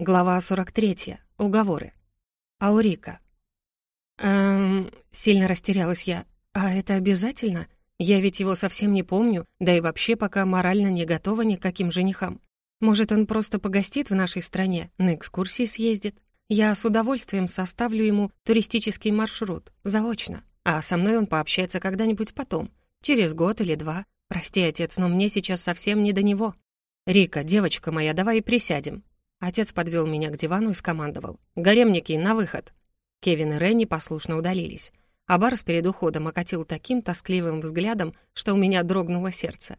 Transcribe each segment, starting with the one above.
Глава 43. Уговоры. Аурика. Эм, сильно растерялась я. А это обязательно? Я ведь его совсем не помню, да и вообще пока морально не готова ни к каким женихам. Может, он просто погостит в нашей стране, на экскурсии съездит? Я с удовольствием составлю ему туристический маршрут, заочно. А со мной он пообщается когда-нибудь потом, через год или два. Прости, отец, но мне сейчас совсем не до него. Рика, девочка моя, давай присядем. Отец подвел меня к дивану и скомандовал. «Гаремники, на выход!» Кевин и Ренни послушно удалились. А Барс перед уходом окатил таким тоскливым взглядом, что у меня дрогнуло сердце.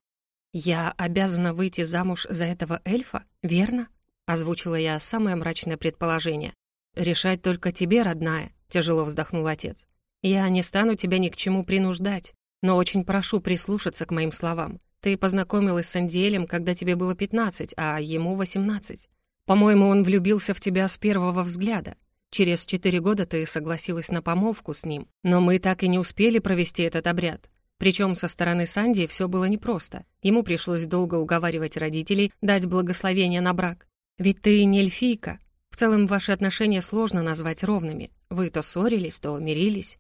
«Я обязана выйти замуж за этого эльфа, верно?» Озвучила я самое мрачное предположение. «Решать только тебе, родная», — тяжело вздохнул отец. «Я не стану тебя ни к чему принуждать, но очень прошу прислушаться к моим словам. Ты познакомилась с Андиэлем, когда тебе было 15, а ему 18. По-моему, он влюбился в тебя с первого взгляда. Через четыре года ты согласилась на помолвку с ним, но мы так и не успели провести этот обряд. Причем со стороны Санди все было непросто. Ему пришлось долго уговаривать родителей дать благословение на брак. Ведь ты не эльфийка. В целом, ваши отношения сложно назвать ровными. Вы то ссорились, то мирились.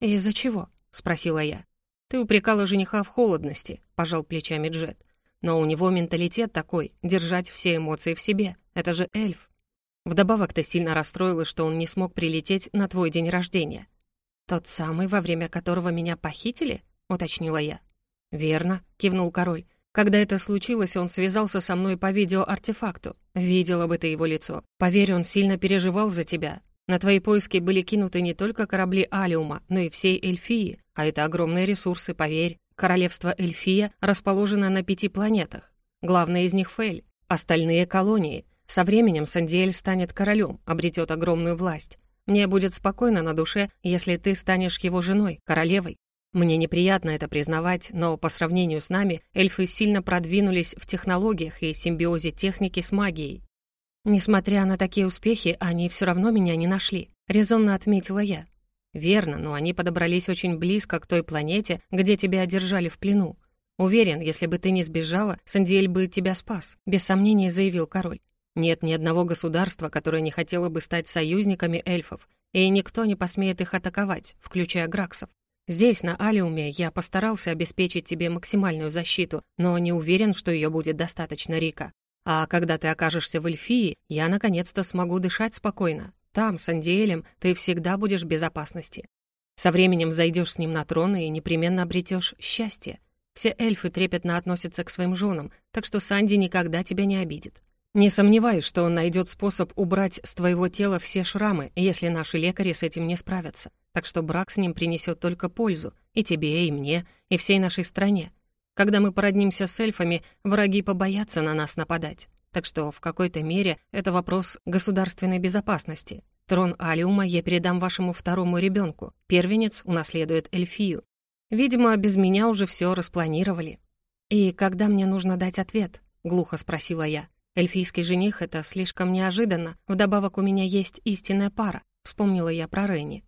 «Из-за чего?» — спросила я. «Ты упрекала жениха в холодности», — пожал плечами Джет. «Но у него менталитет такой — держать все эмоции в себе. Это же эльф. Вдобавок ты сильно расстроилась, что он не смог прилететь на твой день рождения. Тот самый, во время которого меня похитили? уточнила я. Верно, кивнул король. Когда это случилось, он связался со мной по видеоартефакту. Видела бы ты его лицо. Поверь, он сильно переживал за тебя. На твои поиски были кинуты не только корабли Алиума, но и всей Эльфии, а это огромные ресурсы, поверь. Королевство Эльфия расположено на пяти планетах. Главная из них Фель, остальные — колонии. Со временем Сандиэль станет королем, обретет огромную власть. Мне будет спокойно на душе, если ты станешь его женой, королевой. Мне неприятно это признавать, но по сравнению с нами эльфы сильно продвинулись в технологиях и симбиозе техники с магией. Несмотря на такие успехи, они все равно меня не нашли, резонно отметила я. Верно, но они подобрались очень близко к той планете, где тебя одержали в плену. Уверен, если бы ты не сбежала, Сандиэль бы тебя спас, без сомнения заявил король. Нет ни одного государства, которое не хотело бы стать союзниками эльфов, и никто не посмеет их атаковать, включая Граксов. Здесь, на Алиуме, я постарался обеспечить тебе максимальную защиту, но не уверен, что ее будет достаточно, Рика. А когда ты окажешься в Эльфии, я наконец-то смогу дышать спокойно. Там, с Андиэлем, ты всегда будешь в безопасности. Со временем зайдешь с ним на трон и непременно обретешь счастье. Все эльфы трепетно относятся к своим женам, так что Санди никогда тебя не обидит. Не сомневаюсь, что он найдет способ убрать с твоего тела все шрамы, если наши лекари с этим не справятся. Так что брак с ним принесет только пользу и тебе, и мне, и всей нашей стране. Когда мы породнимся с эльфами, враги побоятся на нас нападать. Так что в какой-то мере это вопрос государственной безопасности. Трон Алиума я передам вашему второму ребенку. Первенец унаследует Эльфию. Видимо, без меня уже все распланировали. «И когда мне нужно дать ответ?» — глухо спросила я. Эльфийский жених — это слишком неожиданно. Вдобавок у меня есть истинная пара. Вспомнила я про Ренни.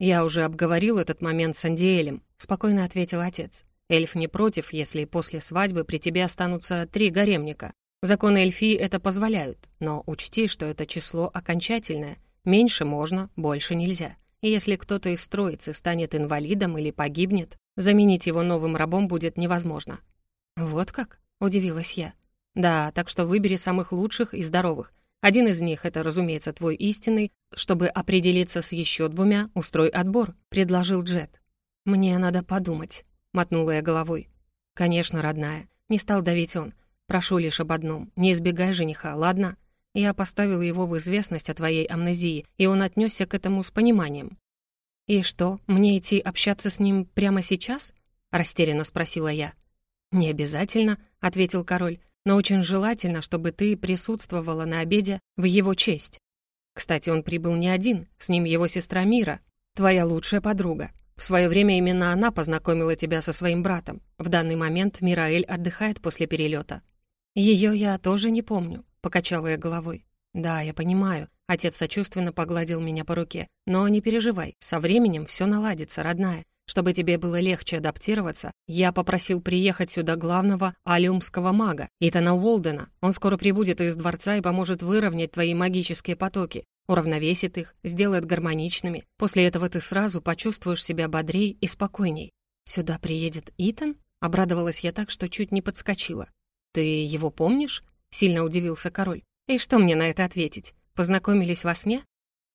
«Я уже обговорил этот момент с Андиэлем», — спокойно ответил отец. «Эльф не против, если после свадьбы при тебе останутся три гаремника. Законы эльфии это позволяют, но учти, что это число окончательное. Меньше можно, больше нельзя. И если кто-то из троицы станет инвалидом или погибнет, заменить его новым рабом будет невозможно». «Вот как?» — удивилась я. Да, так что выбери самых лучших и здоровых. Один из них — это, разумеется, твой истинный. Чтобы определиться с еще двумя, устрой отбор», — предложил Джет. «Мне надо подумать», — мотнула я головой. «Конечно, родная», — не стал давить он. «Прошу лишь об одном. Не избегай жениха, ладно?» Я поставил его в известность о твоей амнезии, и он отнесся к этому с пониманием. «И что, мне идти общаться с ним прямо сейчас?» — растерянно спросила я. «Не обязательно», — ответил король но очень желательно, чтобы ты присутствовала на обеде в его честь. Кстати, он прибыл не один, с ним его сестра Мира, твоя лучшая подруга. В свое время именно она познакомила тебя со своим братом. В данный момент Мираэль отдыхает после перелета. Ее я тоже не помню, покачала я головой. Да, я понимаю. Отец сочувственно погладил меня по руке. Но не переживай, со временем все наладится, родная. Чтобы тебе было легче адаптироваться, я попросил приехать сюда главного алюмского мага, Итана Уолдена. Он скоро прибудет из дворца и поможет выровнять твои магические потоки, уравновесит их, сделает гармоничными. После этого ты сразу почувствуешь себя бодрей и спокойней. Сюда приедет Итан? Обрадовалась я так, что чуть не подскочила. «Ты его помнишь?» — сильно удивился король. «И что мне на это ответить? Познакомились во сне?